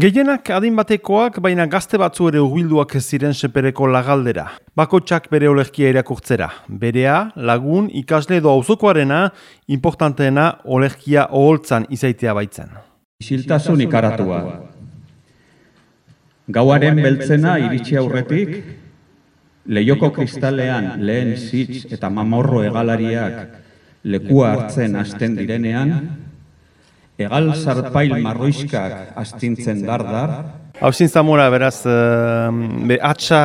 Gehienak adin batekoak, baina gazte batzu ere urbilduak ziren sepereko lagaldera. Bakotxak bere olerkia irakurtzera. Berea, lagun, ikasle edo auzokoarena, importanteena olerkia oholtzan izaitea baitzen. Isiltasun ikaratua. Gauaren beltzena iritsi aurretik, lehioko kristalean lehen zitz eta mamorro egalariak lekua hartzen hasten direnean, Egal zarpail marroiskak astintzen dardar. Hausin Zamora, beraz, be, atxa,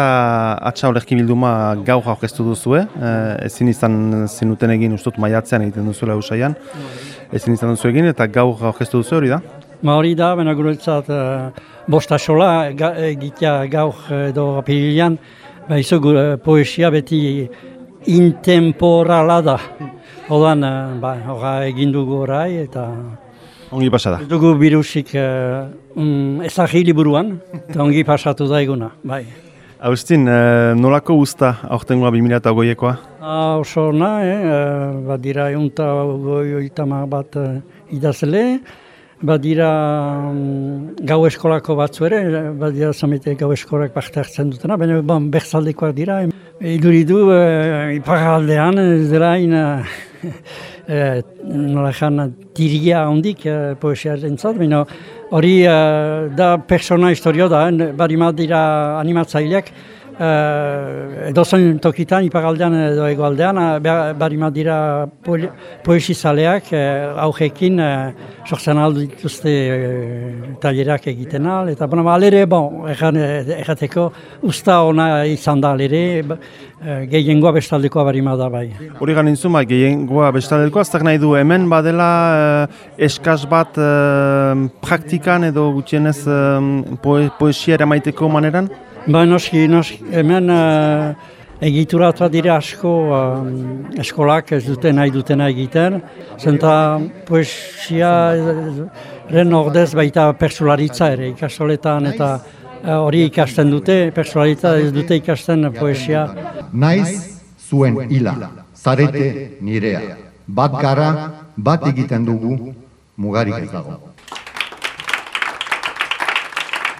atxa olerki bilduma gaur aurkeztu duzu, eh? ezin izan zinuten egin ustut maiatzean egiten duzuela usaian. Ezin izan duzu egin eta gaur aurkeztu duzu hori da? Ma hori da, bena guretzat uh, bosta sola egitea gaur edo apilian, ba, izo poesia beti intemporala da. Odan, ba, egin dugu orai eta Ongi pasada. Dugu birusik uh, um, ezagili buruan, eta ongi pasatu da eguna, bai. Agustin, uh, nolako usta aurtengoa 2008ekoa? Ah, oso na, eh? Uh, bat dira eunta goi bat uh, idazle, bat dira um, gau eskolako batzu ere, bat dira zamete gau eskolak parte hartzen dutena, baina bon, berzaldekoak dira. Iduridu, uh, iparaldean, ez dira, e, nola jan tiria hondik e, poesiaren zat, hori e, da persona historio da, bari dira animatzaileak, Uh, edo zen tokitan, iparaldean edo egoaldean, bari dira poesi zaleak, uh, augekin, uh, sortzen aldo dituzte uh, talerak egiten al, eta bueno, alere, bon, errateko, usta ona izan da alere, uh, gehiengoa bestaldekoa bari da bai. Hori ganin zuma, gehiengoa bestaldekoa, ez nahi du hemen badela uh, eskaz bat praktikan edo gutxienez uh, poesia eramaiteko maneran? Ba, noski, noski, hemen uh, egituratu dira asko uh, eskolak ez dute nahi dutena egiten, zenta poesia ren ordez baita persularitza ere ikastoletan eta uh, hori ikasten dute, persularitza ez dute ikasten poesia. Naiz zuen hila, zarete nirea, bat gara, bat egiten dugu, mugarik ez dago.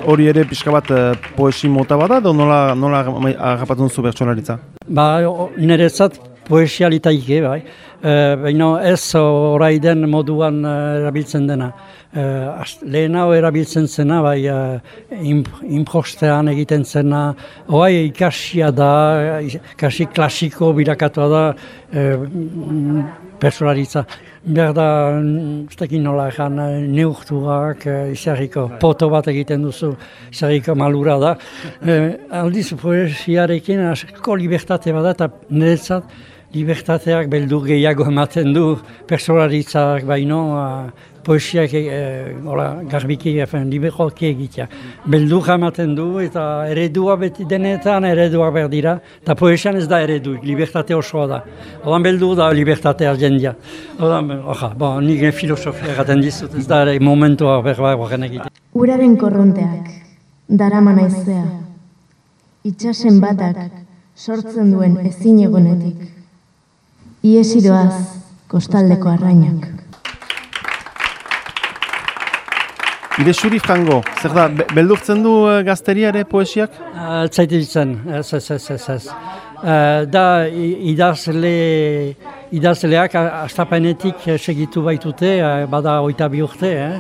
Hori ere pixka bat uh, poesi mota bada, edo nola, nola agapatzen zu bertsolaritza? Ba, niretzat poesialita ike, bai. Uh, Baina ez oraiden moduan uh, erabiltzen dena. Uh, Lehen erabiltzen zena, bai, uh, impostean egiten zena, oai ikasia da, ikasi klasiko birakatua da, uh, personalitza. Behar da, ez dakit nola egan, neurtuak, izarriko poto bat egiten duzu, izarriko malura da. Aldiz, poesiarekin, asko libertate bada, eta niretzat, libertateak beldur gehiago ematen du, personalitzak baino, poesiak e, ola, garbiki efen, liberoki egitea. Beldu jamaten du eta eredua beti denetan eredua behar dira. Eta poesian ez da eredu, libertate osoa da. Odan beldu da libertatea jendia. Odan, oja, bo, nik filosofia gaten dizut, ez da ere momentua behar behar egitea. Uraren korronteak, darama naizea, itxasen batak sortzen duen ezin egonetik. Iesidoaz, kostaldeko arrainak. Ide suri frango, zer da, beldurtzen du uh, gazteriare poesiak? Uh, Zaite ditzen, ez, ez, ez, ez, ez. Uh, da idazle, idazleak astapenetik segitu baitute, uh, bada oita bi urte, eh?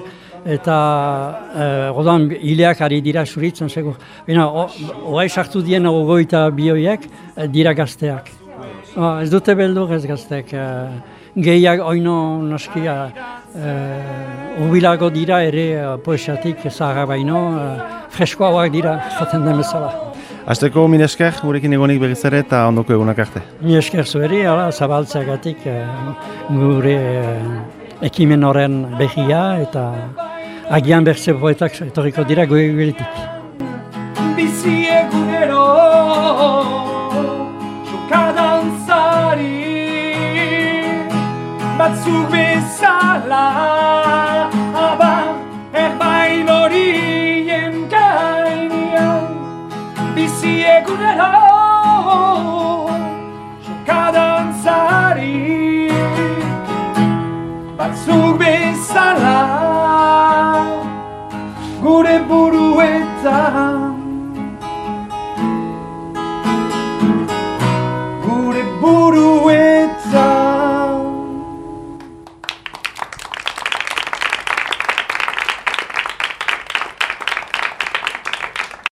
eta uh, odan hileak ari dira suritzen, segur. Bina, oai sartu dien ogoita bioiek, dira gazteak. Uh, ez dute beldur ez gazteak. Uh, gehiak oino noskia uh, ubilago dira ere uh, poesiatik zaharra baino, uh, freskoagoak dira, jaten den bezala. Azteko min esker, gurekin egonik begiz ere eta ondoko egunak arte. Mi esker zuheri, zabaltzeagatik gure ekimen horren behia eta agian berze poetak etorriko dira goe guretik. Bizi egunero, batzuk bezala Aba, erbain horien gainian Bizi egunero Jokadan zari Batzuk bezala Gure buruetan. Gure buruetan.